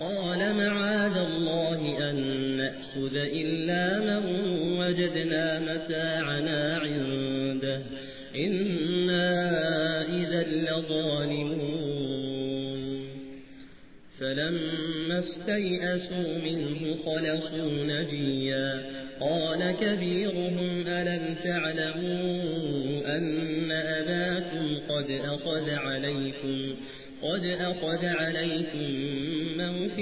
قال معاذ الله أن نأخذ إلا من وجدنا متاعنا عنده. إنا إذا لظالمون. فلما استيئسوا منه خلقوا نجيا. قال كبيرهم ألم تعلموا أن أباكم قد أخذ عليكم قد أخذ عليكم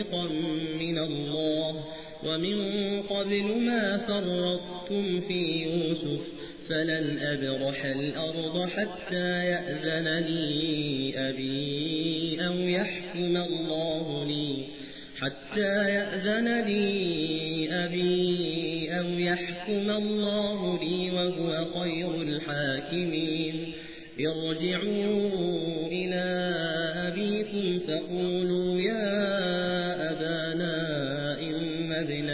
موثقا من الله ومن قبل ما فرطتم في يوسف فلن أبرح الأرض حتى يأذن لي أبي أو يحكم الله لي حتى يأذن لي أبي أو يحكم الله لي وهو خير الحاكمين ارجعوا إلى أبيكم فقولوا